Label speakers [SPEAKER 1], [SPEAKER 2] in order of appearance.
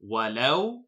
[SPEAKER 1] ولو